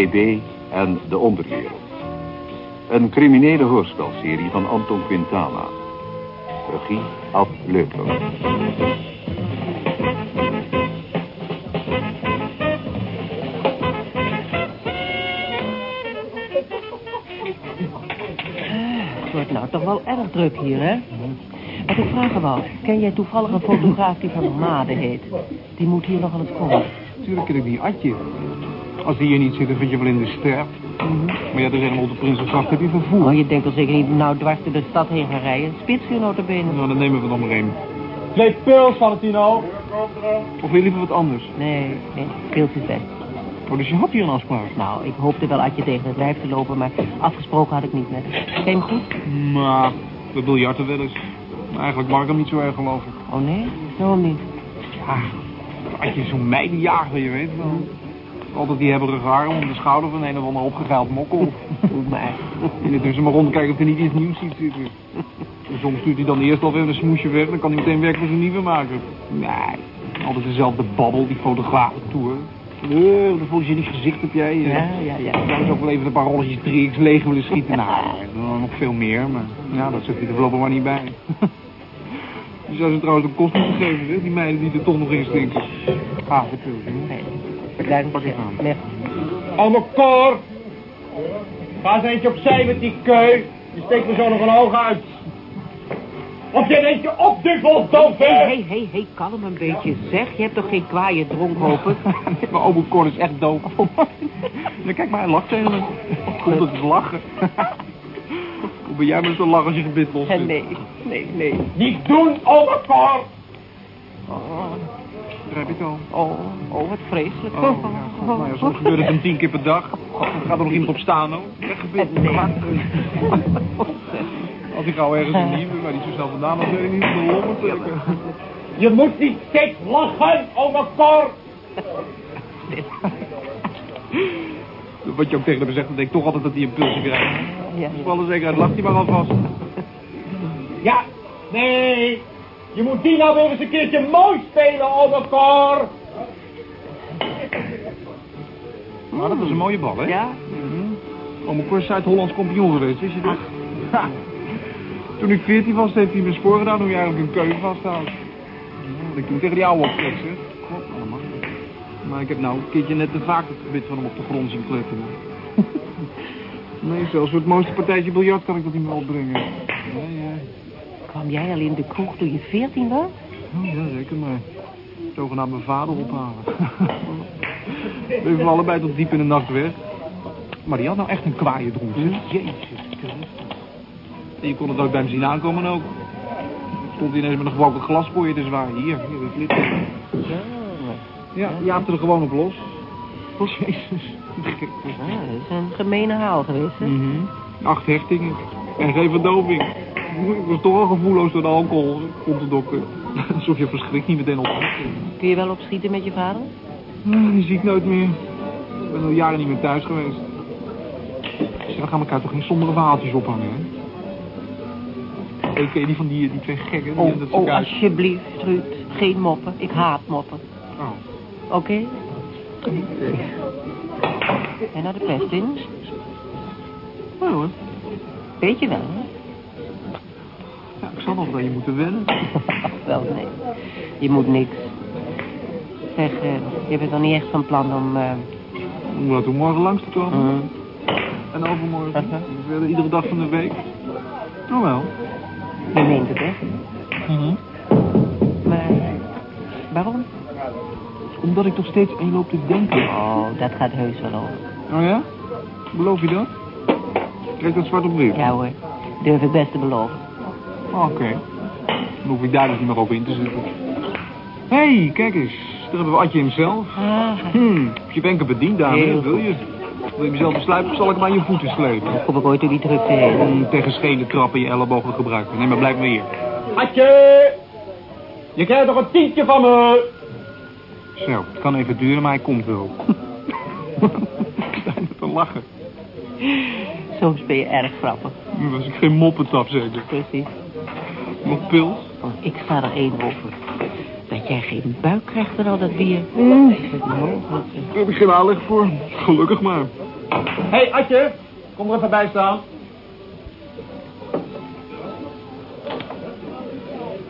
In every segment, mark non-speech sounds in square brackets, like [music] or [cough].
BB en De Onderwereld. Een criminele hoorspelserie van Anton Quintana. Regie Ad Leupler. Het wordt nou toch wel erg druk hier, hè? Wat ik vragen wou, ken jij toevallig een fotograaf die van Made heet? Die moet hier nog aan het komen. Tuurlijk ken ik die Atje. Als die hier niet zit, dan vind je wel in de ster. Maar ja, er zijn op de Prinsengracht heb je vervoer. Oh, je denkt wel zeker niet nou dwars door de stad heen gaan rijden. Spitsuur notabene. Nou, dan nemen we er nog maar één. Twee pils, Valentino. Of wil je liever wat anders? Nee, nee, speelt is best. Oh, dus je had hier een afspraak? Nou, ik hoopte wel Adje tegen het lijf te lopen, maar afgesproken had ik niet met je hem goed? Maar, we biljarten wel eens. Maar eigenlijk mag ik hem niet zo erg, geloof ik. Oh nee? Waarom niet? Ja, Atje is zo'n meidenjager, je weet wel. Altijd die hebberige arm om de schouder van een of ander opgegaald mokkel. [laughs] Maar. En dan tussen maar rondkijken of hij niet iets nieuws ziet zitten. En soms stuurt hij dan eerst alweer een smoesje weg, dan kan hij meteen werk voor zijn nieuwe maken. Nee, altijd dezelfde babbel, die fotografentour. Eh, dan voel je niet gezicht heb jij. Ja, ja, ja. Dan zou ook wel even een paar rolletjes 3x leeg willen schieten. Nou, nog veel meer, maar ja, dat zit hij er voorlopig maar niet bij. [laughs] Je zou ze trouwens een kost moeten geven, hè? die meiden die er toch nog in stinken. Ah, dat wil. Nee. Dank Pak je. aan. Nee. Allemaal koor. Ga eens eentje opzij met die keu. Je steekt me zo nog een oog uit. Op je eentje op, duffeldoffe. Hé, hé, hé, hé, kalm een beetje. Zeg, je hebt toch geen kwaaie dronk, hoop ik? Mijn oom Cor is echt doof. Ja, kijk maar, hij lacht tegen me. Komt het lachen. Hoe ben jij met zo'n lach als je gebit los? Nee, nee, nee. Niet doen, oma koor. Oh, Begrijp je het al? oh, oh, wat vreselijk. Oh, ja, God, nou ja, soms gebeurt het een tien keer per dag. God, gaat er nog iemand op staan, hoor. Weggebit. Nee. Als ik gauw ergens een nieuwe, maar niet zo snel vandaan, dan weet ik niet de. Je moet niet steeds lachen, oma koor. [laughs] Wat je ook tegen hem zegt, dan denk ik toch altijd dat hij een pulsje krijgt. Ja, Voor alle zekerheid lacht hij maar alvast. Ja, nee. Je moet die nou weer eens een keertje mooi spelen, koor. Maar dat was een mooie bal, hè? ja? Om een kort Zuid-Hollands kampioen geweest, wist je dat? Ha. Toen ik 14 was, heeft hij me spoor gedaan hoe je eigenlijk een keuken vasthoudt. Ja, ik toen tegen die oude zeg. God, allemaal. Maar ik heb nou een keertje net te vaak het gebit van hem op de grond zien kletteren. [laughs] nee, zelfs voor het mooiste partijtje biljart kan ik dat niet meer opbrengen. Ja, ja. Kwam jij al in de kroeg toen je veertien was? Oh, ja, zeker maar. Zogenaamd mijn vader ophalen. [laughs] We hebben allebei tot diep in de nacht weg. Maar die had nou echt een kwaaie zeg. Jezus Christus. En je kon het ook bij hem zien aankomen ook. Stond hij ineens met een gebroken glas voor je te zwaaien. Hier, hier, dat ligt er. Ja, je jaapte er gewoon op los. Oh, jezus. Gek. [laughs] Ah, dat is een gemene haal geweest, hè? Mhm. Acht hechtingen. En geen verdoving. Ik was gevoelloos door de alcohol. Komt de dokter. [laughs] Alsof je verschrikt niet meteen op. Kun je wel opschieten met je vader? Ah, Die zie ik nooit meer. Ik ben al jaren niet meer thuis geweest. Zeg, we gaan elkaar toch geen sombere verhaaltjes ophangen, hè? Je die van die, die twee gekken die Oh, dat oh, alsjeblieft, Ruud. Geen moppen. Ik haat moppen. Oh. Oké? En naar de pest in? Nou hoor. Weet je wel, hè? Ik zal nog wel je moeten wennen. [laughs] wel, nee. Je moet niks. Zeg, je bent dan niet echt van plan om... eh, Om morgen langs te komen. mm, En overmorgen. Verder iedere dag van de week. Oh wel. je meent het, hè? Maar waarom? Omdat ik toch steeds aan je loop te denken. Oh, dat gaat heus wel over. Oh ja? Beloof je dat? Krijg dat zwart op brief? Ja hoor, durf ik best te beloven. Oh, Oké. Dan hoef ik daar dus niet meer op in te zitten. Hé, hey, kijk eens. Daar hebben we Adje hemzelf. Ah, Hm, heb je wenken bediend, dame? Heel Dat wil je. Wil je mezelf besluiten of zal ik hem aan je voeten slepen? kom ik ooit door die drukte heen. Om tegen schenen trappen je ellebogen gebruiken. Nee, maar blijf maar hier. Atje. Je krijgt nog een tientje van me. Zo, het kan even duren, maar hij komt wel. [laughs] ik sta te lachen. Soms ben je erg grappig. Nu was ik geen moppetap zeker. Precies. Nog pils? Oh, ik sta er één over. Dat jij geen buik krijgt van al dat bier. Mm. Daar heb ik geen aanleg voor. Gelukkig maar. Hé, hey, Atje, kom er even bij staan.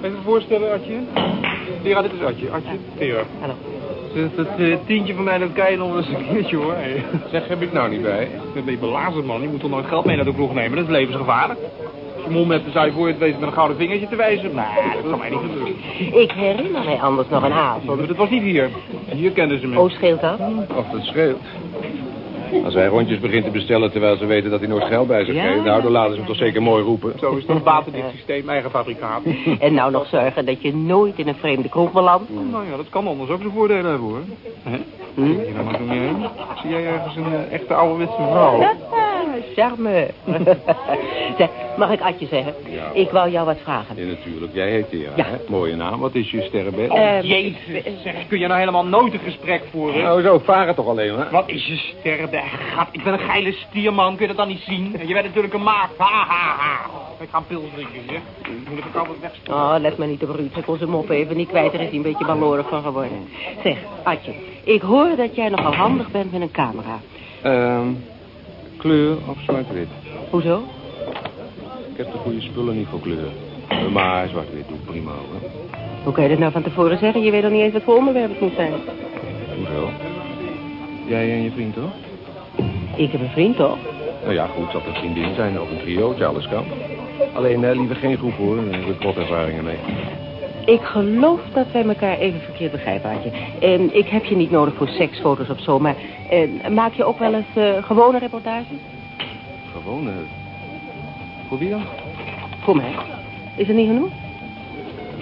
Even voorstellen, Artje. Tera, dit is Artje. Artje, Tera. Hallo. Dat, dat eh, tientje van mij, dat kan je nog eens een keertje, hoor. Hey. Zeg, heb ik nou niet bij? Dan ben je belazerd, man. Je moet toch nooit geld mee naar de kroeg nemen. Dat is levensgevaarlijk. Mond hebt, dan zou je voor je het wezen met een gouden vingertje te wijzen. Nee, dat kan mij niet gebeuren. Ik herinner mij anders nog een avond. Maar dat was niet hier. Hier kenden ze me. Oh, scheelt dat? Of dat scheelt. Als hij rondjes begint te bestellen terwijl ze weten dat hij nooit geld bij zich Ja. heeft... nou, dan laten ze hem toch zeker mooi roepen. Zo is dat baten dit systeem, eigen fabrikaat. [laughs] En nou nog zorgen dat je nooit in een vreemde kroeg belandt. Nou ja, dat kan anders ook zijn voordelen hebben, hoor. Hè? Hm? Nou. Zie jij ergens een eh, echte ouderwetse vrouw? Charme. [laughs] zeg, mag ik Adje zeggen? Ja. Ik wou jou wat vragen. Ja, natuurlijk. Jij heet Tera, Ja. hè? Mooie naam. Wat is je sterrenbed? Eh, Jezus, zeg, kun je nou helemaal nooit een gesprek voeren? nou, zo, varen toch alleen, hè? Wat is je sterren? Gat, ik ben een geile stierman, kun je dat dan niet zien? En je bent natuurlijk een maat. Ha, ha, ha. Ik ga een pils drinken, zeg. Ik moet even altijd wegstoppen. Oh, let maar niet op Ruud. Ik kon zijn mop even niet kwijt. Er is hij een beetje balorig van geworden. Zeg, Adje, ik hoor dat jij nogal handig bent met een camera. Ehm, kleur of zwart-wit? Hoezo? Ik heb de goede spullen niet voor kleur. Maar zwart-wit doet prima, hoor. Hoe kan je dat nou van tevoren zeggen? Je weet nog niet eens wat voor onderwerp het moet zijn. Hoezo? Jij en je vriend, toch? Ik heb een vriend, toch? Nou ja, goed, zal het een vriendin zijn of een triootje, alles kan. Alleen eh, liever geen groep, hoor. Daar heb ik wat ervaringen mee. Ik geloof dat wij elkaar even verkeerd begrijpen, Adje. En ik heb je niet nodig voor seksfoto's of zo, maar eh, maak je ook wel eens eh, gewone reportages? Gewoon, eh... Voor wie dan? Voor mij. Is dat niet genoeg?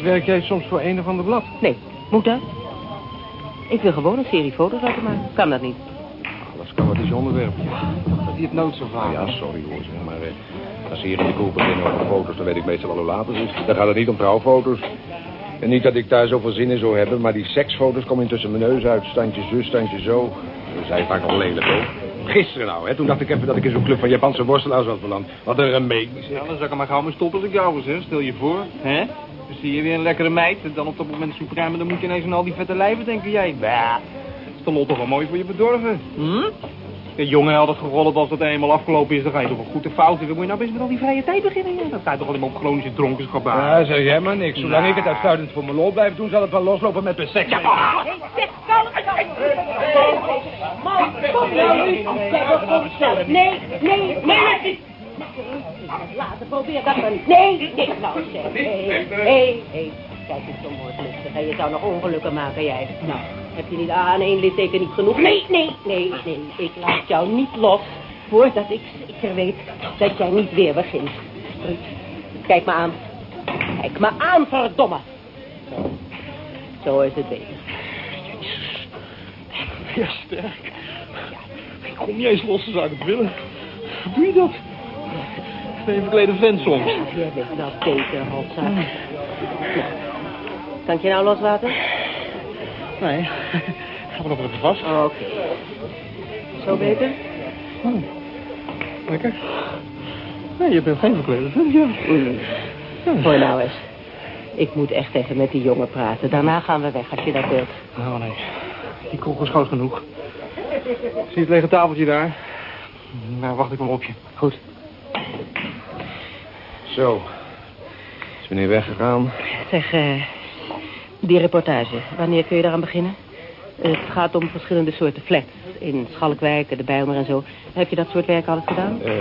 Werk jij soms voor een of ander blad? Nee. Moet dat? Ik wil gewoon een serie foto's laten maken. Kan dat niet? Dat kan wat is je onderwerp. Dat hij het nooit zo vaak. ja, sorry hoor, zeg maar. eh, als ze hier in de kroeg beginnen over foto's, dan weet ik meestal wel hoe laat het is. Dan gaat het niet om trouwfoto's. En niet dat ik daar zoveel zin in zou hebben, maar die seksfoto's komen intussen mijn neus uit. Standje zus, standje zo. Dat zijn vaak al lelijk hoor. Gisteren nou, hè, toen dacht ik even dat ik in zo'n club van Japanse worstelaars was beland. Wat een remedie. Ja, dan zou ik maar gauw mee stoppen als ik jou was, hè. Stel je voor, hè? Dan zie je weer een lekkere meid, en dan op dat moment supreme, dan moet je ineens aan al die vette lijven denken. Jij, bah, is de lot toch wel mooi voor je bedorven. Hm? De jongen had het gerold als het eenmaal afgelopen is, dan ga je toch wel goed de fout. Dan moet je nou best met al die vrije tijd beginnen, ja. Dan ga je toch alleen maar op chronische dronkenschap aan. Ja, zeg jij maar niks. Zolang ik het uitsluitend voor mijn lol blijf doen, zal het wel loslopen met de seks. Zeg, kalm, Man, kom nou niet. Dat. Nee, nee, nee. Later, probeer dat maar niet. Nee, nee, nou zeg. Hé, hé, hé. Kijk eens zo mooi je zou nog ongelukken maken, jij. Nou, heb je niet aan één litteken niet genoeg? Nee, nee, nee, nee. Ik laat jou niet los voordat ik zeker weet dat jij niet weer begint. Ruud, kijk me aan. Kijk me aan, verdomme. Zo, zo is het beter. Ja, sterk. Ik kom niet eens los, zou ik het willen. Doe je dat? Ben je een verklede vent soms? Bent wel beter, Hotza. Kan ik je nou loslaten? Nee. [laughs] Ga maar nog even vast. Oké. Zo beter? Lekker. Nee, je bent geen verklede vent, ja. Hoor nou eens. Ik moet echt even met die jongen praten. Daarna gaan we weg, als je dat wilt. Oh nee, die kroeg is groot genoeg. Zie je het lege tafeltje daar? Nou, wacht ik wel op je. Goed. Zo. Is meneer weggegaan? Zeg, eh, die reportage. Wanneer kun je daaraan beginnen? Het gaat om verschillende soorten flats. In Schalkwijk, de Bijlmer en zo. Heb je dat soort werk alles gedaan? Eh,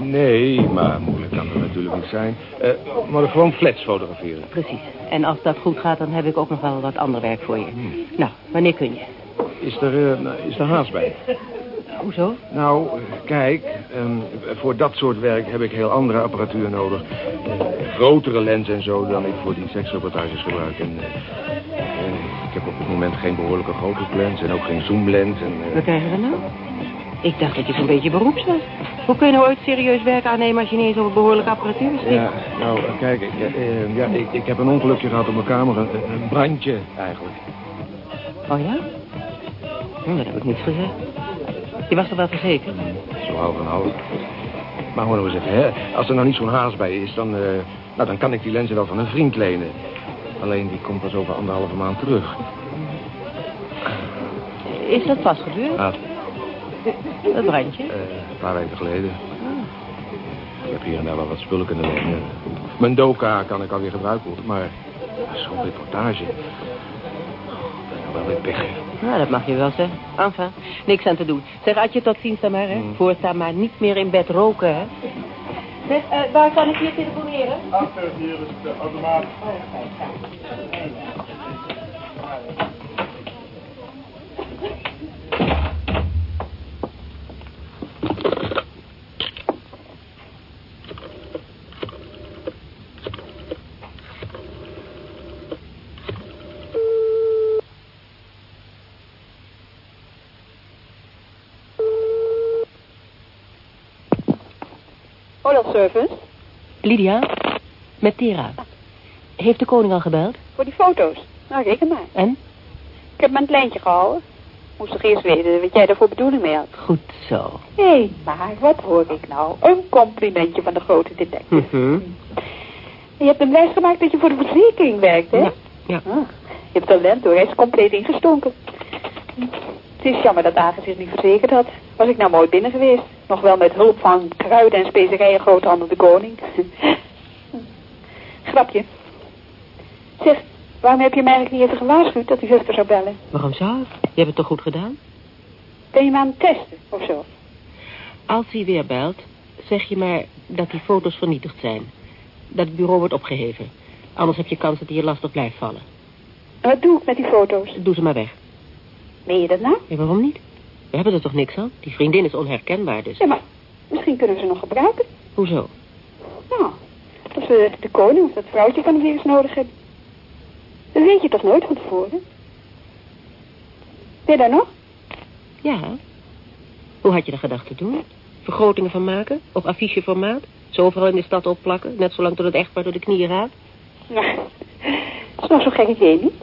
nee, maar moeilijk kan het natuurlijk niet zijn. Eh maar gewoon flats fotograferen. Precies. En als dat goed gaat, dan heb ik ook nog wel wat ander werk voor je. Nou, wanneer kun je? Is er, eh, is er haast bij? Hoezo? Nou, kijk, ehm, voor dat soort werk heb ik heel andere apparatuur nodig. Grotere lens en zo dan ik voor die seksreportages gebruik. En, eh, eh, ik heb op dit moment geen behoorlijke grote lens en ook geen zoomlens. En, eh, Wat krijgen we nou? Ik dacht dat je zo'n beetje beroeps was. Hoe kun je nou ooit serieus werk aannemen als je niet eens over behoorlijke apparatuur beschikt? ja, nou, kijk, ik, ja, ik, ik heb een ongelukje gehad op mijn kamer. Een, een brandje, eigenlijk. Oh ja? Hm, dat heb ik niet gezegd. Je was er wel verzekerd? Zo half en half. Maar hoor nou eens even, hè. Als er nou niet zo'n haast bij is, dan, eh, nou, dan kan ik die lenzen wel van een vriend lenen. Alleen die komt pas over anderhalve maand terug. Is dat pas gebeurd? Ah, Dat brandje? eh, een paar weken geleden. Ik heb hier en daar wel wat spullen kunnen lenen. Mijn doka kan ik alweer gebruiken. Maar zo'n reportage... Ik ben wel weer pech. Nou, dat mag je wel zeggen. Enfin, niks aan te doen. Zeg, Adje, tot ziens dan maar, hè. Mm. Voortaan maar niet meer in bed roken, hè. Zeg, eh, waar kan ik hier telefoneren? Achter, hier is de automaat. Oral Service. Lydia, met Tera. Heeft de koning al gebeld? Voor die foto's. Nou, reken maar. En? Ik heb hem aan het lijntje gehouden. Moest toch eerst weten wat jij daar voor bedoeling mee had. Goed zo. Hé, maar wat hoor ik nou? Een complimentje van de grote detective. Mhm. Je hebt hem wijsgemaakt dat je voor de verzekering werkt, hè? Ja, ja. Ah, je hebt talent hoor, hij is compleet ingestonken. Het is jammer dat Agen zich niet verzekerd had. Was ik nou mooi binnen geweest. Nog wel met hulp van kruiden en specerijen groothandel de koning. [laughs] Grapje. Zeg, waarom heb je mij eigenlijk niet even gewaarschuwd dat die zuster zou bellen? Waarom zou ik? Je hebt het toch goed gedaan? Ben je me aan het testen, of zo? Als hij weer belt, zeg je maar dat die foto's vernietigd zijn. Dat het bureau wordt opgeheven. Anders heb je kans dat hij je lastig blijft vallen. En wat doe ik met die foto's? Doe ze maar weg. Meen je dat nou? Ja, waarom niet? We hebben er toch niks aan? Die vriendin is onherkenbaar, dus. Ja, maar misschien kunnen we ze nog gebruiken. Hoezo? Nou, als we de koning of dat vrouwtje van hem weer eens nodig hebben. Dat weet je toch nooit van tevoren? Ben je daar nog? Ja. Hoe had je dat gedacht te doen? Vergrotingen van maken? Op afficheformaat? Zo overal in de stad opplakken? Net zolang tot het echtpaar door de knieën raakt? Nou, [laughs] dat is nog zo'n gek idee, niet?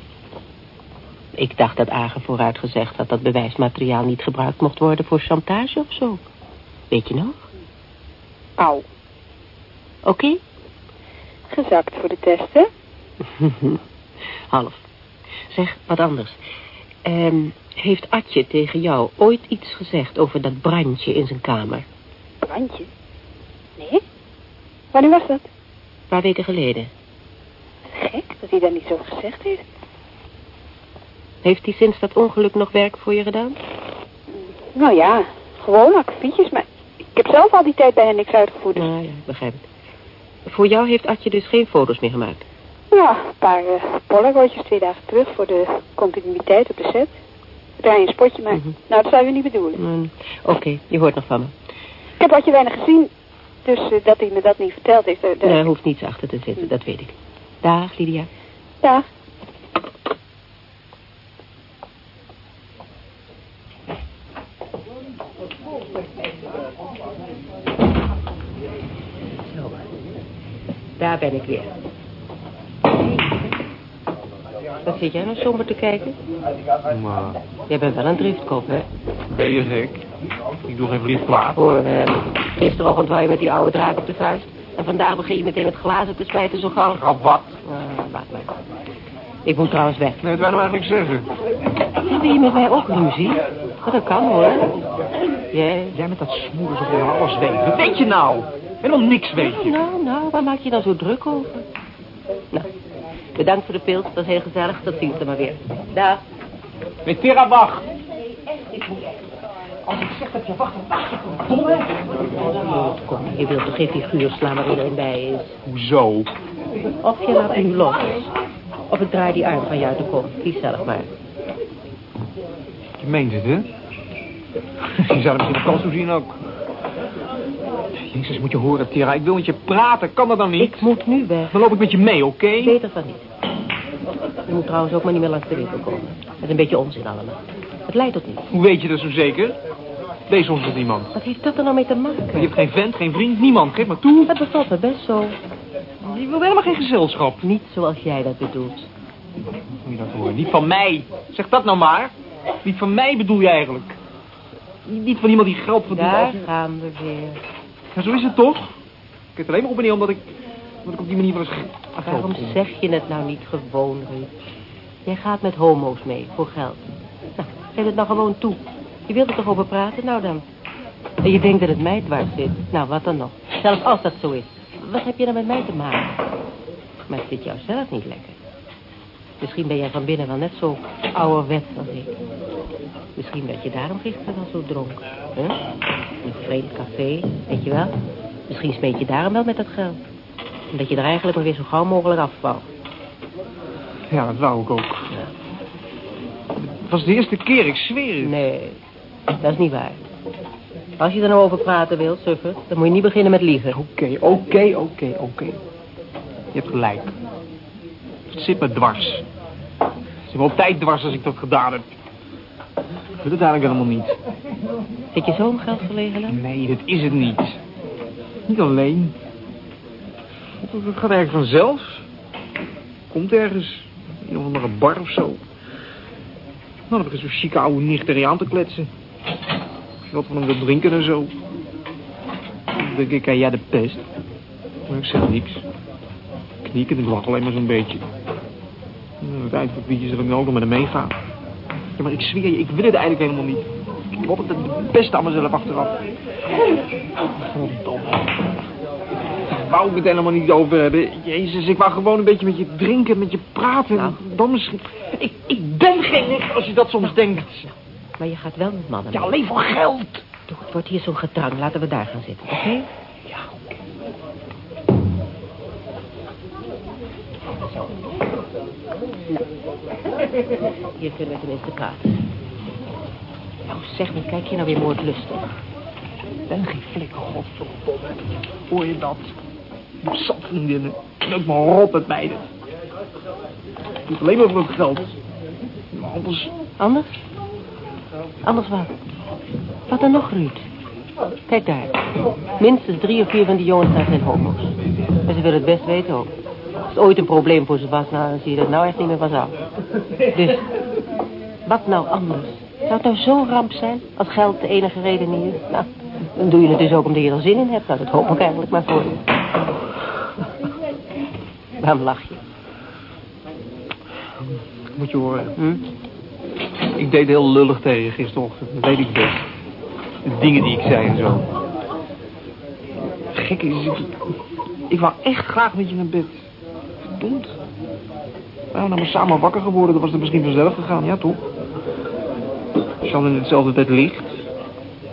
Ik dacht dat Agen vooruit gezegd had dat bewijsmateriaal niet gebruikt mocht worden voor chantage of zo. Weet je nog? Au. Oké? Gezakt voor de test, hè? [laughs] Half. Zeg, wat anders. Ehm, heeft Atje tegen jou ooit iets gezegd over dat brandje in zijn kamer? Brandje? Nee? Wanneer was dat? Een paar weken geleden. Gek dat hij dat niet zo gezegd heeft. Heeft hij sinds dat ongeluk nog werk voor je gedaan? Nou ja, gewoon akkefietjes, maar ik heb zelf al die tijd bij hen niks uitgevoerd. dus- Nou ja, begrijp het. Voor jou heeft Atje dus geen foto's meer gemaakt? Ja, een paar uh, polaroidjes twee dagen terug voor de continuïteit op de set. We draaien een spotje, maar Mhm. nou, dat zou je niet bedoelen. Mm, Oké, je hoort nog van me. Ik heb wat je weinig gezien, dus eh, dat hij me dat niet verteld heeft. eh, Er hoeft niets achter te zitten, dat weet ik. Dag, Lydia. Ja, Daar ben ik weer. Wat zit jij nou somber te kijken? Maar, Jij bent wel een driftkop, hè? ben je gek? Ik doe geen kwaad. Hoor, eh, gisterochtend wou je met die oude draak op de vuist. En vandaag begin je meteen het glazen te spijten zo gauw. Grap wat? Uh, laat maar. Ik moet trouwens weg. Nee, wat wij nou eigenlijk zeggen? Heb je met mij ook ruzie? Dat kan hoor. Jij? Jij met dat smoeden zo alles weet. Wat weet je nou? Helemaal niks weet je. Nou, nou, waar maak je dan zo druk over? Nou, bedankt voor de pils. Dat is heel gezellig. Tot ziens dan maar weer. Dag. Nee, Tera, wacht. Als ik zeg dat je wacht, dan wacht je verdomme. Kom, je wilt toch geen figuur slaan waar iedereen bij is? Hoezo? Of je laat nu los. Of ik draai die arm van jou te kop. Kies zelf maar. Je meent het, hè? [laughs] Je zou er misschien een kans toe zien ook. Jezus, moet je horen, Tera. Ik wil met je praten. Kan dat dan niet? Ik moet nu weg. Dan loop ik met je mee, oké? Beter van niet. Je moet trouwens ook maar niet meer langs de winkel komen. Dat is een beetje onzin allemaal. Het leidt tot niets. Hoe weet je dat zo zeker? Wees ons met iemand. Wat heeft dat er nou mee te Je maken? hebt geen vent, geen vriend, niemand. Geef maar toe. Het bevalt me best zo. Je wil helemaal geen gezelschap. Niet zoals jij dat bedoelt. Moet je dat horen? Niet van mij. Zeg dat nou maar. Niet van mij bedoel je eigenlijk. Niet van iemand die geld verdient. Daar gaan we weer. Ja, zo is het toch? Ik heb het alleen maar op en neer omdat ik... Dat ik op die manier wel eens Waarom zeg je het nou niet gewoon, Ruud? Jij gaat met homo's mee, voor geld. Nou, geef het nou gewoon toe. Je wilt er toch over praten? Nou dan. En je denkt dat het mij dwars zit. Nou, wat dan nog? Zelfs als dat zo is. Wat heb je dan met mij te maken? Maar het zit jou zelf niet lekker. Misschien ben jij van binnen wel net zo ouderwets als ik. Misschien werd je daarom gisteren wel zo dronken. hè? In een vreemd café, weet je wel? Misschien smeet je daarom wel met dat geld. Omdat je er eigenlijk maar weer zo gauw mogelijk afvalt. Ja, dat wou ik ook. Het was de eerste keer, ik zweer het. Nee, dat is niet waar. Als je er nou over praten wilt, suffer, dan moet je niet beginnen met liegen. Oké, oké, oké, oké. Je hebt gelijk. Zit me dwars. Het zit me op tijd dwars als ik dat gedaan heb. Ik wil het eigenlijk helemaal niet. Zit je zo om geld verlegen dan? Nee, dat is het niet. Niet alleen. Het gaat eigenlijk vanzelf. Komt ergens. In een andere bar of zo. Nou, dan heb ik zo'n chique oude nicht aan te kletsen. Wat van hem wil drinken en zo. Dan denk ik, ja, jij de pest. Maar ik zeg niks. Ik kniek en ik lach alleen maar zo'n beetje. Het liedje zal ik ook nog met hem meegaan. Ja, maar ik zweer je, ik wil het eigenlijk helemaal niet. Ik altijd het beste aan mezelf achteraf. Verdomme. Daar wou ik het helemaal niet over hebben. Jezus, ik wou gewoon een beetje met je drinken, met je praten. Nou. Dan misschien... Ik, ik ben geen nicht als je dat soms denkt. Maar je gaat wel met mannen Ja, alleen voor geld. Doe, Het wordt hier zo'n gedrang. Laten we daar gaan zitten, oké? Ja, Hier kunnen we tenminste praten. Nou, zeg me, kijk je nou weer moordlustig? ik ben geen flikker, godverdomme. Hoor je dat? Zat vriendinnen. En ook maar rot met meiden. Het doet alleen maar voor het geld. Maar anders... Anders? Anders wat? Wat dan nog, Ruud? Kijk daar. Minstens drie of vier van die jongens daar zijn homo's. En ze willen het best weten ook. Als het ooit een probleem voor ze was, nou, dan zie je dat nou echt niet meer vanzelf. Dus, wat nou anders? Zou het nou zo'n ramp zijn, als geld de enige reden niet is? Nou, dan doe je het dus ook omdat je er zin in hebt. Nou, dat hoop ik eigenlijk maar voor je. Waarom lach je? Moet je horen. Hm? Ik deed heel lullig tegen je gisterochtend. Dat weet ik best. De dingen die ik zei en zo. Gek is, ik, ik wou echt graag met je naar bed. Nou, we samen wakker geworden, dan was het misschien vanzelf gegaan. Ja, toch? Je al in hetzelfde bed ligt.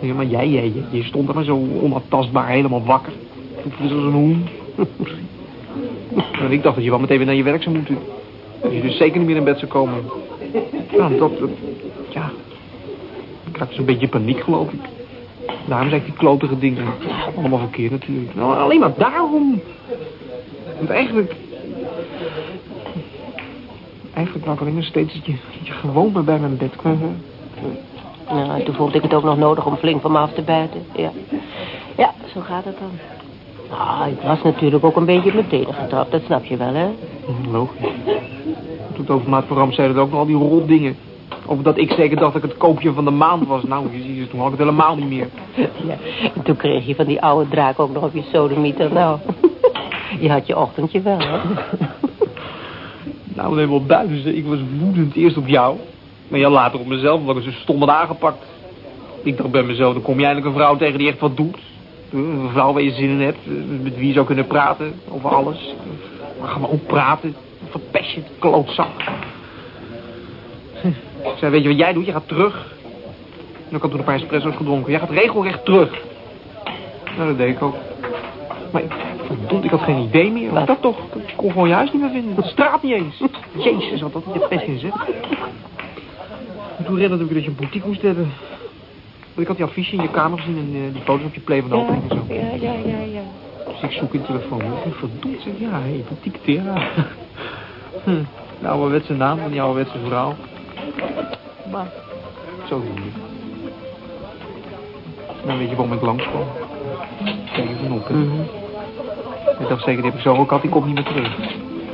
Ja, maar jij, jij, je, stond er maar zo onaantastbaar helemaal wakker. Toen voelde als een hoen. [laughs] en ik dacht dat je wel meteen weer naar je werk zou moeten. Dat je dus zeker niet meer in bed zou komen. Dat, dat- ja. Ik raakte zo'n beetje paniek, geloof ik. Daarom zei ik die klotige dingen. Allemaal verkeerd natuurlijk. Nou, alleen maar daarom. Want eigenlijk... Eigenlijk wou ik alleen maar steeds dat je, dat je gewoon maar bij mijn bed kwam. hè. Nou, toen vond ik het ook nog nodig om flink van me af te buiten. Ja, ja zo gaat het dan. Ah, ik was natuurlijk ook een beetje op mijn tenen getrapt, dat snap je wel, hè? Hm, Logisch. Toen het over maat van Ram zeiden ook nog al die rotdingen. Over dat ik zeker dacht dat ik het koopje van de maand was. Nou, je ziet het, toen had ik het helemaal niet meer. Ja, en toen kreeg je van die oude draak ook nog op je sodemieter. Nou, [laughs] je had je ochtendje wel, hè? [laughs] Nou, helemaal buiten. Ik was woedend eerst op jou. Maar ja, later op mezelf, omdat ik zo stom aangepakt. Ik dacht bij mezelf, dan kom je eindelijk een vrouw tegen die echt wat doet. Een vrouw waar je zin in hebt, met wie je zou kunnen praten over alles. Maar ga maar ook praten. Verpest je, klootzak. Zei, weet je wat jij doet? Je gaat terug. En ik had toen een paar espresso's gedronken. Jij gaat regelrecht terug. Nou, dat deed ik ook. Maar verdomd, ik had geen idee meer. Wat? Dat toch? Ik kon gewoon je huis niet meer vinden. Dat straat niet eens. Jezus, wat dat de pest in zit. En toen herinnerde ik dat je een boutique moest hebben. Want ik had die affiche in je kamer gezien en eh, die foto's op je play van de opening en zo. Ja, ja, ja, ja. Dus ik zoek in de telefoon. Ik verdomd, zeg, ja, hé, hey, boutique Tera. [laughs] hm, de ouderwetse naam van die ouderwetse vrouw. Maar, zo doe je. Dan weet je waarom ik langskwam. Kijk even op, hè. Mhm. Ik dacht zeker, die heb ik zo ook gehad, die komt niet meer terug.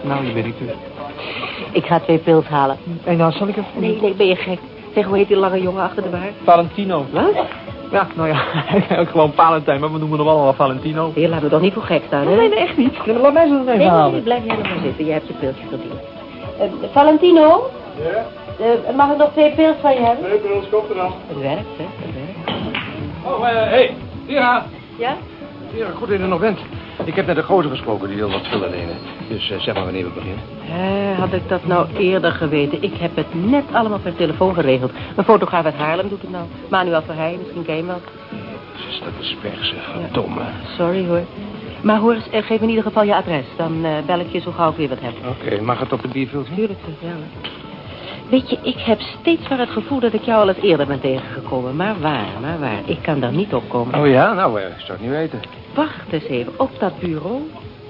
Nou, hier ben ik dus. Ik ga twee pils halen. En nou, zal ik even... Nee, nee, ben je gek. Zeg, hoe heet die lange jongen achter de baar? Valentino. Wat? Ja, nou ja, [laughs] eigenlijk gewoon Valentijn, maar we noemen hem allemaal Valentino. Hier, laat me toch niet voor gek staan, hè? Nee, nee, echt niet. Nee, Laat mij zo nog even Nee, nee, halen. nee, blijf jij nog maar zitten. Je hebt je pilsje verdiend. Eh, Valentino? Ja, Eh, mag ik nog twee pils van je hebben? nee, Bruls, komt er dan. Het werkt, hè? Het werkt. Oh, hé, hey, Tira. Ja? Tira, goed dat je er nog bent. Ik heb net de gozer gesproken, die wil wat vullen lenen. Dus eh, zeg maar wanneer we beginnen. Eh, had ik dat nou eerder geweten? Ik heb het net allemaal per telefoon geregeld. Een fotograaf uit Haarlem doet het nou. Manuel Verheij, misschien ken je wel. Is dat is pech, zeg. Verdomme. Sorry hoor. Maar hoor eens, eh, geef in ieder geval je adres. Dan eh, bel ik je zo gauw ik weer wat heb. Oké, mag het op het bierviltje? Tuurlijk, ja hoor. Weet je, ik heb steeds maar het gevoel dat ik jou al eens eerder ben tegengekomen. Maar waar, maar waar. Ik kan daar niet op komen. Oh ja? Nou, eh, ik zou het niet weten. Wacht eens even. Op dat bureau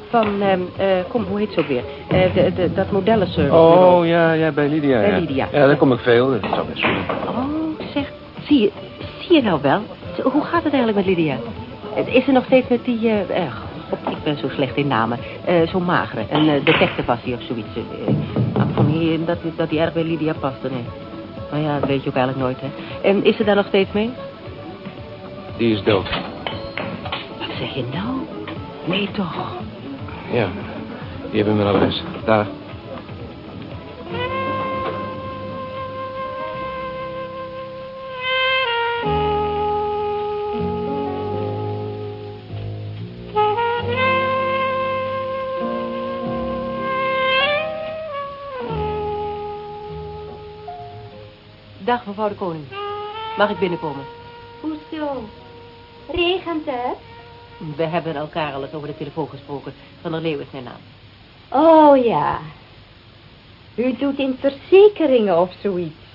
van, ehm, eh, kom, hoe heet ze ook weer? Eh, de, de, dat modellenservice. Oh, ja, ja, bij Lydia. Bij ja. Lydia. Ja, daar kom ik veel. Dat zou best kunnen. Oh, zeg, zie je, zie je nou wel? Hoe gaat het eigenlijk met Lydia? Eh, Is ze nog steeds met die, eh, eh, god, ik ben zo slecht in namen, Eh, zo magere, een detective was hij of zoiets. eh, nou, van hier, dat, dat die erg bij Lydia paste, nee. Maar ja, dat weet je ook eigenlijk nooit, hè. En is ze daar nog steeds mee? Die is dood. Zeg je nou? Nee, toch? Ja, die hebben mijn adres. Daar. Dag, mevrouw de koning. Mag ik binnenkomen? Hoezo? Regent het? We hebben elkaar al eens over de telefoon gesproken. Van der Leeuw is mijn naam. Oh ja. U doet in verzekeringen of zoiets.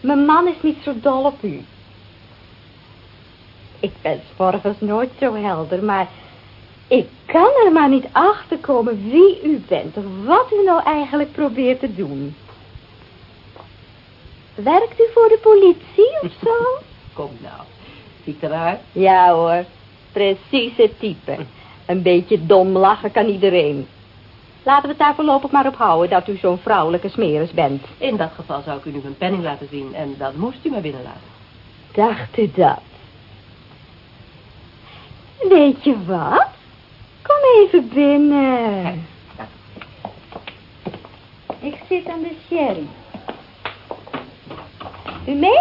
Mijn man is niet zo dol op u. Ik ben 's morgens nooit zo helder, maar ik kan er maar niet achter komen wie u bent of wat u nou eigenlijk probeert te doen. Werkt u voor de politie of zo? [laughs] Kom nou. Zie ik eruit? Ja hoor, precies het type. Een beetje dom lachen kan iedereen. Laten we het daar voorlopig maar op houden dat u zo'n vrouwelijke smeris bent. In dat geval zou ik u nu mijn penning laten zien en dan moest u me binnenlaten. Dacht u dat? Weet je wat? Kom even binnen. Ik zit aan de sherry. U mee?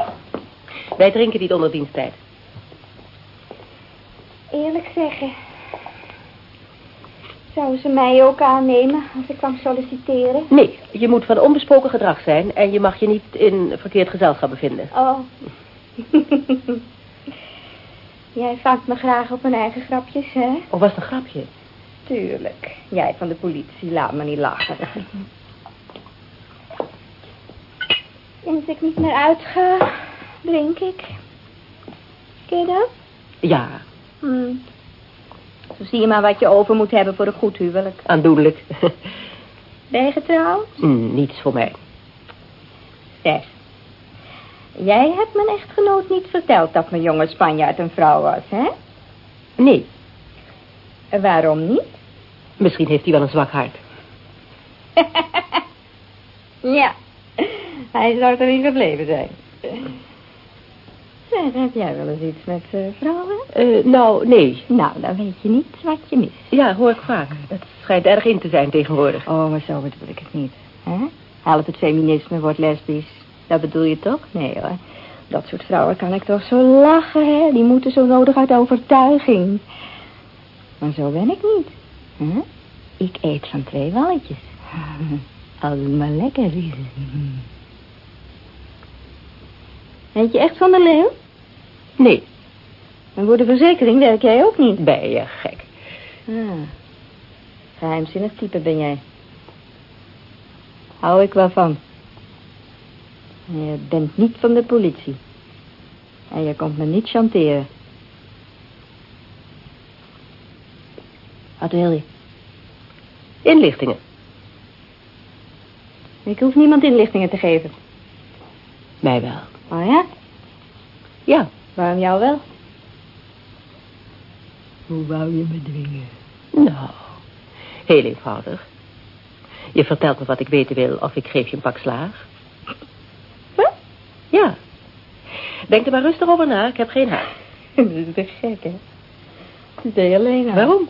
Wij drinken niet onder diensttijd. Eerlijk zeggen. Zouden ze mij ook aannemen als ik kwam solliciteren? Nee, je moet van onbesproken gedrag zijn en je mag je niet in verkeerd gezelschap bevinden. Oh. [laughs] Jij vangt me graag op mijn eigen grapjes, hè? Of was het een grapje? Tuurlijk. Jij van de politie, laat me niet lachen. [laughs] Sinds ik niet meer uitga, drink ik. Ken je dat? Ja, Hm. Zo zie je maar wat je over moet hebben voor een goed huwelijk. aandoenlijk. [laughs] Ben je getrouwd? Hm, niets voor mij. Zeg. Jij hebt mijn echtgenoot niet verteld dat mijn jonge Spanjaard een vrouw was, hè? Nee, waarom niet? misschien heeft hij wel een zwak hart. [laughs] ja, hij zou er niet gebleven zijn. [laughs] Zeg, heb jij wel eens iets met eh, vrouwen? Eh, nou, nee. Nou, dan weet je niet wat je mist. Ja, hoor ik vaak. Het schijnt erg in te zijn tegenwoordig. Oh, maar zo bedoel ik het niet. Hè? Helpt het feminisme wordt lesbisch. Dat bedoel je toch? Nee hoor. Dat soort vrouwen kan ik toch zo lachen, hè? Die moeten zo nodig uit overtuiging. Maar zo ben ik niet. Hè? Ik eet van twee walletjes. [laughs] Als het maar lekker is. Heet je echt van de leeuw? Nee, En voor de verzekering werk jij ook niet. ben je gek. Ah, geheimzinnig type ben jij. Hou ik wel van. Je bent niet van de politie. En je komt me niet chanteren. Wat wil je? Inlichtingen. Ik hoef niemand inlichtingen te geven. Mij wel. Oh ja? Ja. Waarom jou wel? Hoe wou je me dwingen? Nou, heel eenvoudig. Je vertelt me wat ik weten wil of ik geef je een pak slaag. Wat? Ja. Denk er maar rustig over na, ik heb geen haast. [laughs] Dat is te gek, hè? Dat ben je alleen al. Waarom?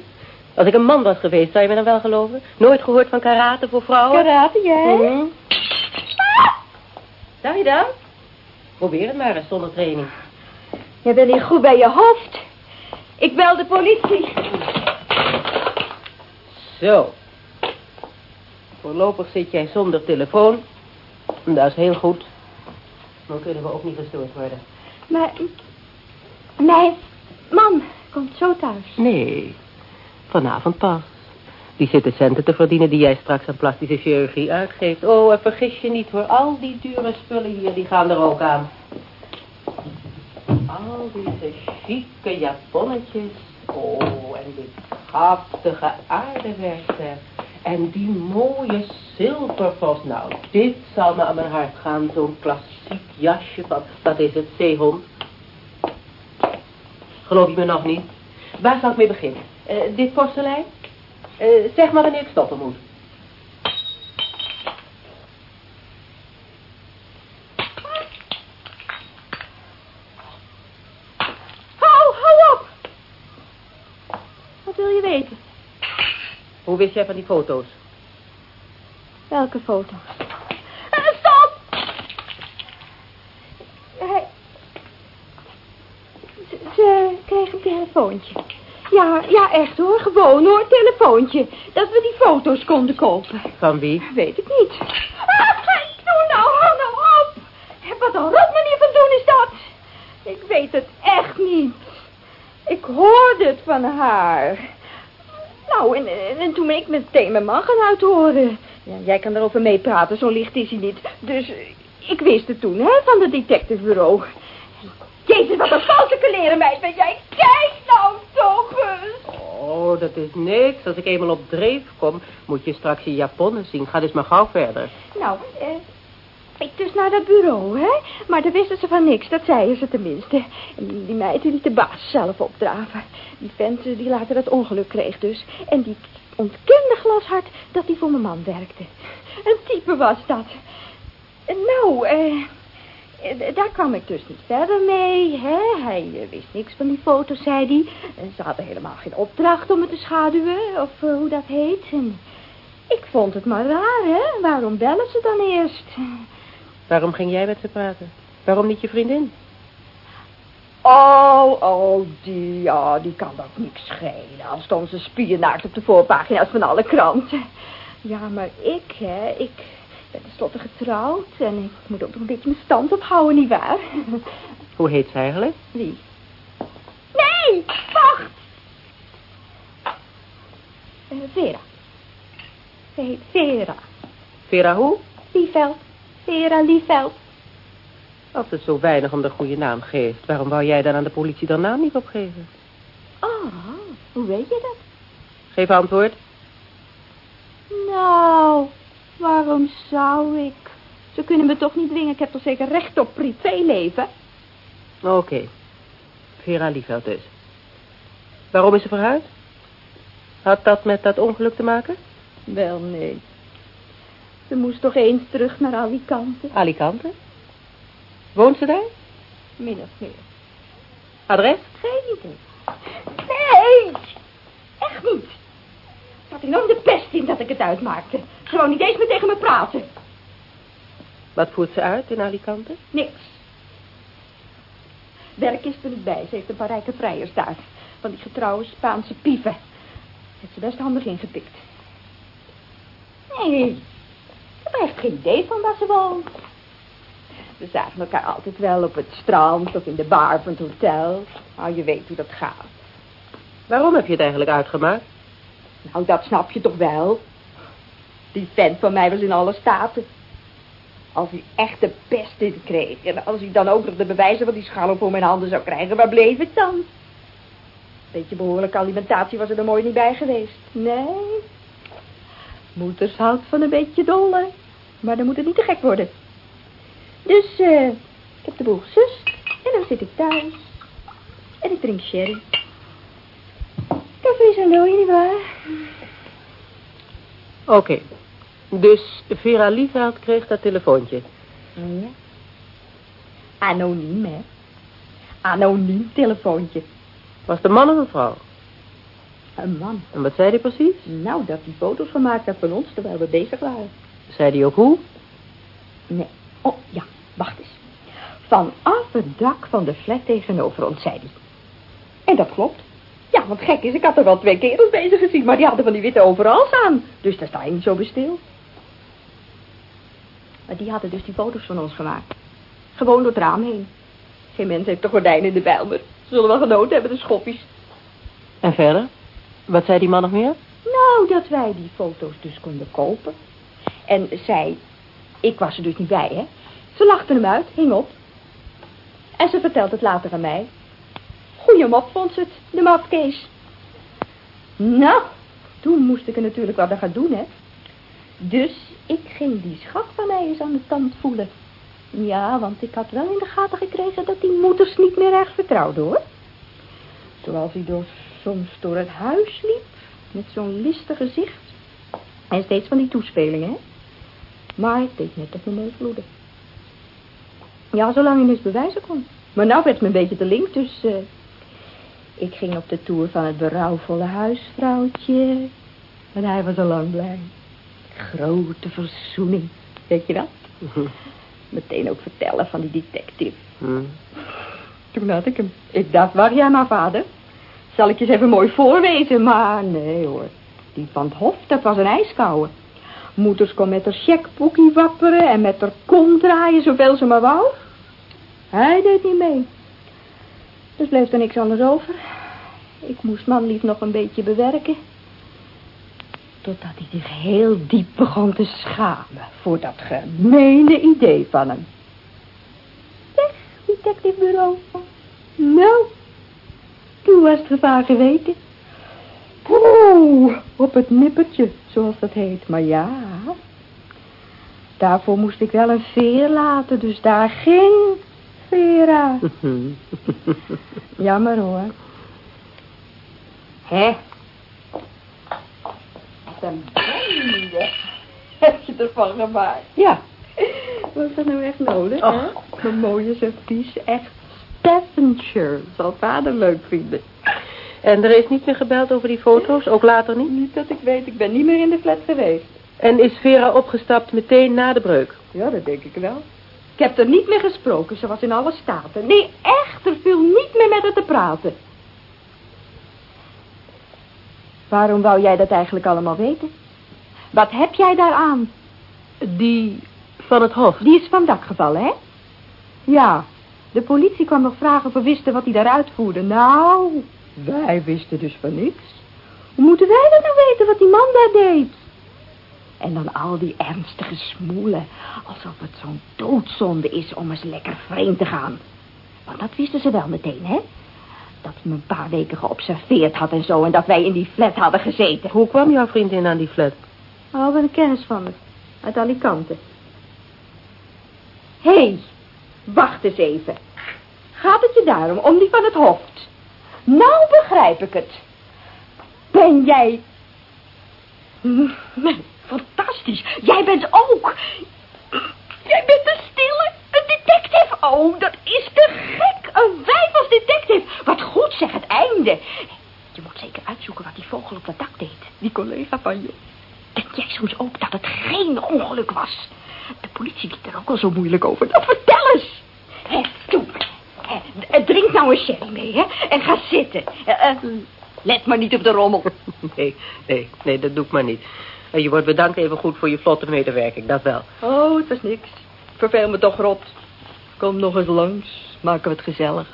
Als ik een man was geweest, zou je me dan wel geloven? Nooit gehoord van karate voor vrouwen? Karate, jij? Mhm. Zou je dan? Probeer het maar eens zonder training. Je bent niet goed bij je hoofd. Ik bel de politie. Zo. Voorlopig zit jij zonder telefoon. Dat is heel goed. Dan kunnen we ook niet gestoord worden. Maar... Mijn man komt zo thuis. Nee, vanavond pas. Die zit de centen te verdienen die jij straks aan plastische chirurgie uitgeeft. Oh, en vergis je niet hoor, al die dure spullen hier, die gaan er ook aan. Al deze chique japonnetjes. Oh, en dit prachtige aardewerk. En die mooie zilvervos. Nou, dit zal me aan mijn hart gaan. Zo'n klassiek jasje van, wat is het, zeehond? Geloof je me nog niet? Waar zal ik mee beginnen? Eh, dit porselein? Eh, zeg maar wanneer ik stoppen moet. Hou, hou op! Wat wil je weten? Hoe wist jij van die foto's? Welke foto's? Eh, stop! Hij... Ze, ze kreeg een telefoontje. Ja, ja, echt hoor. Gewoon hoor, telefoontje. Dat we die foto's konden kopen. Van wie? Weet ik niet. Ah, doe nou, hou nou op. Wat een rot manier van doen is dat. Ik weet het echt niet. Ik hoorde het van haar. Nou, en, en, en toen ben ik meteen mijn man gaan uithoren. Ja, jij kan erover meepraten, zo licht is hij niet. Dus ik wist het toen, hè, van het detectivebureau. Jezus, wat een valse leren meid ben jij. Kijk nou toch eens. Oh, dat is niks. Als ik eenmaal op dreef kom, moet je straks je japonnen zien. Ga dus maar gauw verder. Nou, eh, ik dus naar dat bureau, hè. Maar daar wisten ze van niks, dat zeiden ze tenminste. En die meid die liet de baas zelf opdraven. Die vent die later dat ongeluk kreeg dus. En die ontkende glashard dat hij voor mijn man werkte. Een type was dat. En nou, eh... eh, Daar kwam ik dus niet verder mee, hè. Hij eh, wist niks van die foto's, zei hij. En ze hadden helemaal geen opdracht om het te schaduwen, of eh, hoe dat heet. En ik vond het maar raar, hè. Waarom bellen ze dan eerst? Waarom ging jij met ze praten? Waarom niet je vriendin? Oh, oh, die, ja, die kan dat niks schelen. Al stond ze spionaars op de voorpagina's van alle kranten. Ja, maar ik, hè, ik ben tenslotte getrouwd. En ik moet ook nog een beetje mijn stand ophouden, nietwaar? Hoe heet ze eigenlijk? Wie? Nee, wacht! Eh, Vera. Ze heet Vera. Vera hoe? Lieveld. Vera Lieveld. Als het zo weinig om de goede naam geeft, waarom wou jij dan aan de politie de naam niet opgeven? Oh, hoe weet je dat? Geef antwoord. Nou, waarom zou ik? Ze kunnen me toch niet dwingen. Ik heb toch zeker recht op privéleven? Oké. Vera Lieveld dus. Waarom is ze verhuisd? Had dat met dat ongeluk te maken? Wel, nee. Ze moest toch eens terug naar Alicante? Alicante? Woont ze daar? Min of meer. Adres? Geen idee. Nee! Echt niet. Ik had enorm de pest in dat ik het uitmaakte. Ze wou niet eens meer tegen me praten. Wat voert ze uit in Alicante? Niks. Werk is er niet bij. Ze heeft een paar rijke vrijers daar. Van die getrouwe Spaanse pieven. Heeft ze best handig ingepikt. Nee, ik heb echt geen idee van waar ze woont. We zagen elkaar altijd wel op het strand of in de bar van het hotel. Nou, je weet hoe dat gaat. Waarom heb je het eigenlijk uitgemaakt? Nou, dat snap je toch wel? Die vent van mij was in alle staten. Als hij echt de pest in kreeg... en als hij dan ook nog de bewijzen van die schallen voor mijn handen zou krijgen... waar bleef het dan? Beetje behoorlijke alimentatie was er er mooi niet bij geweest. Nee. Moeders houdt van een beetje dolle. Maar dan moet het niet te gek worden. Dus, eh, ik heb de boel gesust. En dan zit ik thuis. En ik drink sherry. Café zijn dooie, nietwaar? Oké. Dus Vera Lieveld kreeg dat telefoontje. Oh ja. Anoniem, hè? Anoniem telefoontje. Was de man of een vrouw? Een man. En wat zei hij precies? Nou, dat hij foto's gemaakt heeft van ons terwijl we bezig waren. Zei hij ook hoe? Nee. Oh, ja. Wacht eens. Vanaf het dak van de flat tegenover ons, zei hij. En dat klopt. Ja, want gek is, ik had er wel twee kerels bezig gezien, maar die hadden van die witte overals aan. Dus daar sta je niet zo bestil. Maar die hadden dus die foto's van ons gemaakt. Gewoon door het raam heen. Geen mens heeft de gordijnen in de bijlmer. Ze zullen wel genoten hebben, de schoppies. En verder? Wat zei die man nog meer? Nou, dat wij die foto's dus konden kopen. En zij, ik was er dus niet bij, hè. Ze lachte hem uit, hing op. En ze vertelt het later aan mij. Vond ze het, de mafkees. Nou, toen moest ik er natuurlijk wat aan gaan doen, hè. Dus ik ging die schat van mij eens aan de tand voelen. Ja, want ik had wel in de gaten gekregen dat die moeders niet meer erg vertrouwde, hoor. Zoals hij door, soms door het huis liep, met zo'n listig gezicht. En steeds van die toespelingen, hè. Maar ik deed net mijn neus bloeden. Ja, zolang hij eens bewijzen kon. Maar nou werd het me een beetje te link, dus... eh, ik ging op de tour van het berouwvolle huisvrouwtje. En hij was al lang blij. Grote verzoening, weet je dat? [laughs] Meteen ook vertellen van die detective. Hm. Toen had ik hem. Ik dacht, wacht jij maar, vader. Zal ik je eens even mooi voorwezen? Maar nee hoor. Die van het hof, dat was een ijskouwe. Moeders kon met haar checkboekie wapperen en met haar kont draaien zoveel ze maar wou. Hij deed niet mee. Dus bleef er niks anders over. Ik moest manlief nog een beetje bewerken. Totdat hij zich heel diep begon te schamen voor dat gemene idee van hem. Weg, detectivebureau. Nou, toen was het gevaar geweten. Oeh, op het nippertje, zoals dat heet. Maar ja, daarvoor moest ik wel een veer laten, dus daar ging Vera. [laughs] Jammer hoor. Hè? Wat een bende heb je ervan gemaakt. Ja. [laughs] Was dat nou echt nodig, hè? Een mooie servies, echt Staffordshire. Zal vader leuk vinden. En er is niet meer gebeld over die foto's, ook later niet? Niet dat ik weet, ik ben niet meer in de flat geweest. En is Vera opgestapt meteen na de breuk? Ja, dat denk ik wel. Ik heb er niet meer gesproken, ze was in alle staten. Nee, echt, er viel niet meer met haar te praten. Waarom wou jij dat eigenlijk allemaal weten? Wat heb jij daaraan? Die van het hof? Die is van dak gevallen, hè? Ja, de politie kwam nog vragen of we wisten wat hij daar uitvoerde. Nou, wij wisten dus van niks. Hoe moeten wij dat nou weten wat die man daar deed? En dan al die ernstige smoelen. Alsof het zo'n doodzonde is om eens lekker vreemd te gaan. Want dat wisten ze wel meteen, hè? Dat hij me een paar weken geobserveerd had en zo. En dat wij in die flat hadden gezeten. Hoe kwam jouw vriendin aan die flat? Oh, wat een kennis van me. Uit Alicante. Hé, hey, wacht eens even. Gaat het je daarom, om die van het hoofd? Nou begrijp ik het. Ben jij... Hm, Fantastisch. Jij bent ook... Jij bent de stille, detective. Oh, dat is te gek. Een wijf als detective. Wat goed zeg, het einde. Je moet zeker uitzoeken wat die vogel op dat dak deed. Die collega van je. Denk jij soms ook dat het geen ongeluk was? De politie liet er ook al zo moeilijk over. Nou, vertel eens. Hé, toe. D- drink nou een sherry mee, hè. En ga zitten. Eh, eh, let maar niet op de rommel. [laughs] Nee, nee, nee, dat doe ik maar niet. En je wordt bedankt even goed voor je vlotte medewerking, dat wel. Oh, het was niks. Verveel me toch rot. Kom nog eens langs. Maken we het gezellig.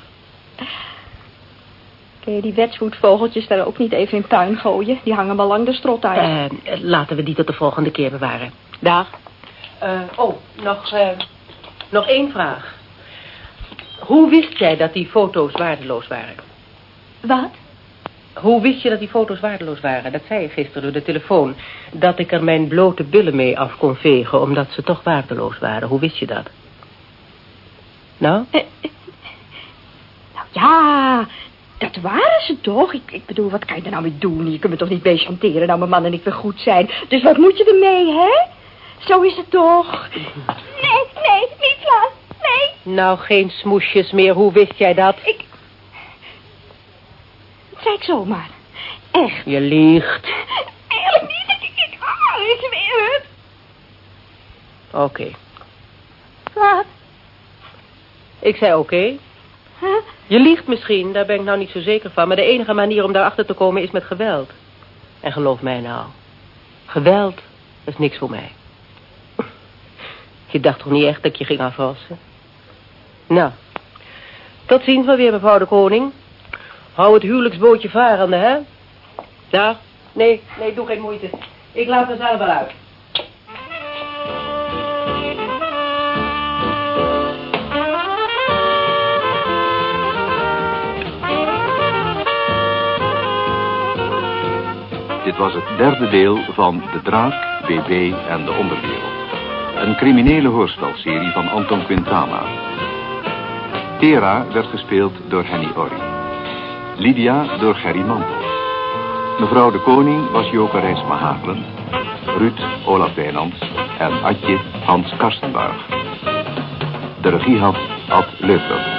Kun je die wetsvoetvogeltjes daar ook niet even in tuin gooien? Die hangen wel lang de strot uit. Eh, laten we die tot de volgende keer bewaren. Dag. Eh, oh, nog, eh, nog één vraag. Hoe wist jij dat die foto's waardeloos waren? Wat? Hoe wist je dat die foto's waardeloos waren? Dat zei je gisteren door de telefoon. Dat ik er mijn blote billen mee af kon vegen, omdat ze toch waardeloos waren. Hoe wist je dat? Nou? Nou ja, dat waren ze toch? Ik, ik bedoel, wat kan je er nou mee doen? Je kunt me toch niet mee chanteren nou mijn man en ik weer goed zijn. Dus wat moet je ermee, hè? Zo is het toch? Nee, nee, niet slaan. Nee. Nou, geen smoesjes meer. Hoe wist jij dat? Ik... Dat zei ik zomaar. Echt. Je liegt. Eigenlijk niet. Ik, ik, ah, ik zweer het. Oké. Wat? Ik zei oké. Huh? Je liegt misschien, daar ben ik nou niet zo zeker van. Maar de enige manier om daarachter te komen is met geweld. En geloof mij nou. Geweld is niks voor mij. Je dacht toch niet echt dat ik je ging afrossen? Nou, tot ziens maar weer, mevrouw de koning. Hou het huwelijksbootje varende, hè? Ja, nee, nee, doe geen moeite. Ik laat er zelf wel uit. Dit was het derde deel van De Draak, BB en de Onderwereld. Een criminele hoorspelserie van Anton Quintana. Tera werd gespeeld door Henny Orry. Lydia door Gerry Mantel. Mevrouw de Koning was Joke Rijsma Hagelen. Ruud Olaf Wijnands en Adje Hans Karstenbuig. De regie had Ad Leupler.